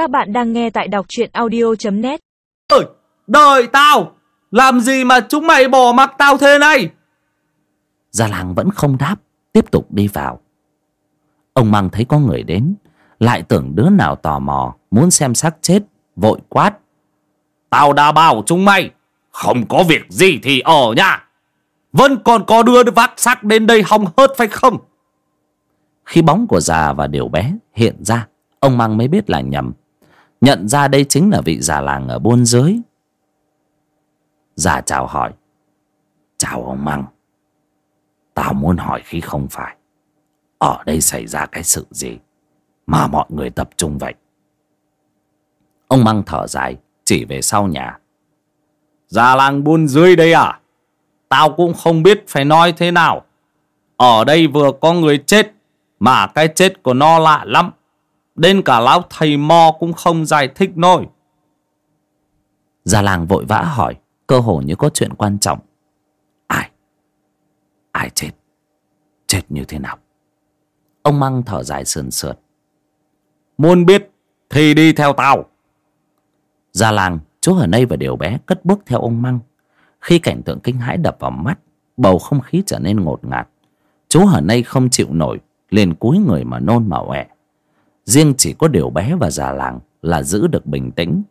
Các bạn đang nghe tại đọc truyện audio.net Ơi, đời tao! Làm gì mà chúng mày bỏ mặc tao thế này? Gia làng vẫn không đáp Tiếp tục đi vào. Ông Măng thấy có người đến Lại tưởng đứa nào tò mò Muốn xem xác chết Vội quát. Tao đã bảo chúng mày Không có việc gì thì ở nhà Vẫn còn có đưa vác xác đến đây hòng hớt phải không? Khi bóng của già và điều bé hiện ra Ông Măng mới biết là nhầm Nhận ra đây chính là vị già làng ở buôn dưới Già chào hỏi. Chào ông Măng. Tao muốn hỏi khi không phải. Ở đây xảy ra cái sự gì Mà mọi người tập trung vậy? Ông Măng thở dài, Chỉ về sau nhà. Già làng buôn dưới đây à? Tao cũng không biết phải nói thế nào. Ở đây vừa có người chết Mà cái chết của nó lạ lắm. Đến cả lão thầy mo cũng không giải thích nổi. Già làng vội vã hỏi Cơ hồ như có chuyện quan trọng. Ai? Ai chết? Chết như thế nào? Ông Măng thở dài sườn sượt. Muốn biết thì đi theo tao. Già làng Chú ở đây và điều bé cất bước theo ông Măng. Khi cảnh tượng kinh hãi đập vào mắt Bầu không khí trở nên ngột ngạt. Chú ở đây không chịu nổi liền cúi người mà nôn mà ọe riêng chỉ có điều bé và già làng là giữ được bình tĩnh.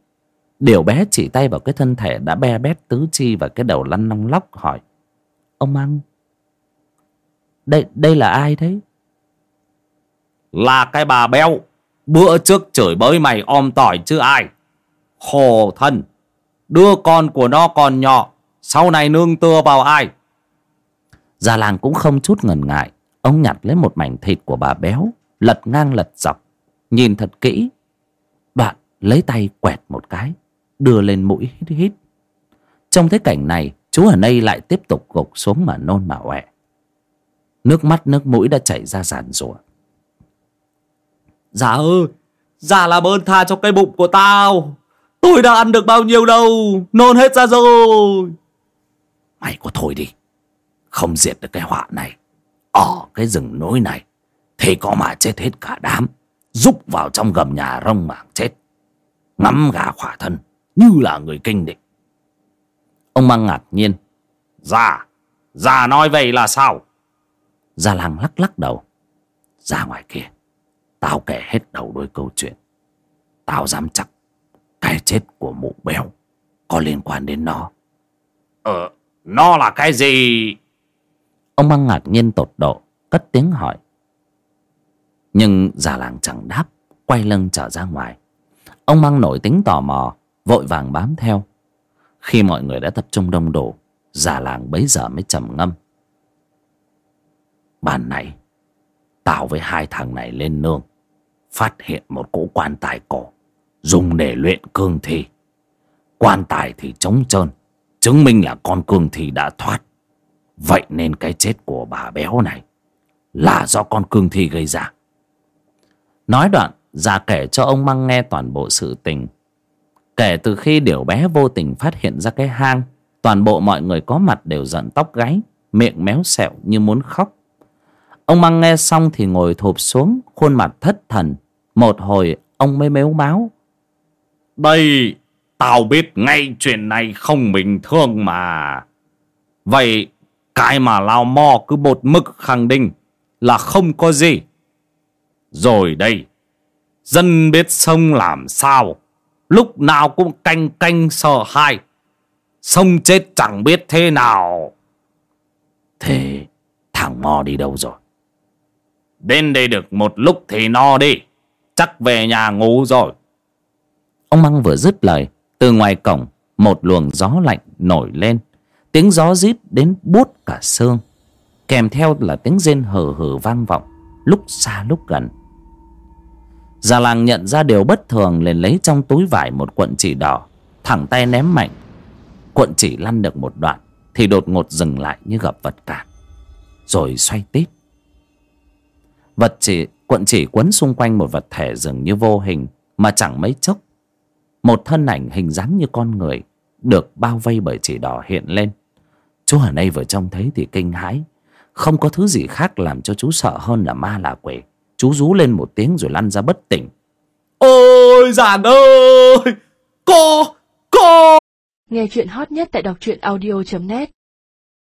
Điều bé chỉ tay vào cái thân thể đã be bét tứ chi và cái đầu lăn long lóc, hỏi, ông măng đây đây là ai thế? Là cái bà béo, Bữa trước chửi bới mày om tỏi chứ ai. Khổ thân, Đứa con của nó còn nhỏ, Sau này nương tựa vào ai? Già làng cũng không chút ngần ngại. Ông nhặt lấy một mảnh thịt của bà béo, lật ngang lật dọc nhìn thật kỹ. Đoạn lấy tay quẹt một cái đưa lên mũi hít hít. Trong thấy cảnh này chú ở đây lại tiếp tục gục xuống mà nôn mà ọe. Nước mắt nước mũi đã chảy ra giàn rủa. Dạ ơi Dạ làm ơn tha cho cái bụng của tao. Tôi đã ăn được bao nhiêu đâu Nôn hết ra rồi. Mày có thôi đi không diệt được cái họa này. Ở cái rừng núi này thì có mà chết hết cả đám rúc vào trong gầm nhà rông mảng chết, ngắm gà khỏa thân như là người kinh địch ông mang ngạc nhiên, già già nói vậy là sao? Gia làng lắc lắc đầu, ra ngoài kia, tao kể hết đầu đuôi câu chuyện. Tao dám chắc cái chết của mụ béo có liên quan đến nó. Ờ Nó là cái gì? Ông mang ngạc nhiên tột độ, cất tiếng hỏi nhưng già làng chẳng đáp, quay lưng trở ra ngoài. Ông mang nổi tính tò mò, vội vàng bám theo. Khi mọi người đã tập trung đông đủ, già làng bấy giờ mới trầm ngâm. Bàn này, tao với hai thằng này lên nương, phát hiện một cỗ quan tài cổ, dùng để luyện cương thi. Quan tài thì trống trơn, chứng minh là con cương thi đã thoát. Vậy nên cái chết của bà béo này là do con cương thi gây ra nói đoạn, già kể cho ông măng nghe toàn bộ sự tình. Kể từ khi điểu bé vô tình phát hiện ra cái hang, toàn bộ mọi người có mặt đều giận tóc gáy, miệng méo sẹo như muốn khóc. Ông măng nghe xong thì ngồi thụp xuống, khuôn mặt thất thần. Một hồi, ông mới mếu máu Đây, Tao biết ngay chuyện này không bình thường mà. Vậy, Cái mà lao mò cứ bột mực khẳng định Là không có gì. Rồi đây, Dân biết sông làm sao, Lúc nào cũng canh canh sợ hai Sông chết chẳng biết thế nào. Thế thằng mò đi đâu rồi? Đến đây được một lúc thì no đi, Chắc về nhà ngủ rồi. Ông măng vừa dứt lời, từ ngoài cổng, một luồng gió lạnh nổi lên. Tiếng gió rít đến buốt cả xương, kèm theo là tiếng rên hờ hờ vang vọng, lúc xa lúc gần già làng nhận ra điều bất thường, liền lấy trong túi vải một cuộn chỉ đỏ, thẳng tay ném mạnh. Cuộn chỉ lăn được một đoạn, thì đột ngột dừng lại như gặp vật cản. Rồi xoay tít. Vật chỉ, cuộn chỉ quấn xung quanh một vật thể dường như vô hình, mà chẳng mấy chốc, một thân ảnh hình dáng như con người được bao vây bởi chỉ đỏ hiện lên. Chú ở đây vừa trông thấy thì kinh hãi, không có thứ gì khác làm cho chú sợ hơn là ma là quỷ chú rú lên một tiếng rồi lăn ra bất tỉnh. Ôi giản ơi! Có Có! Nghe chuyện hot nhất tại đọc truyện audio.net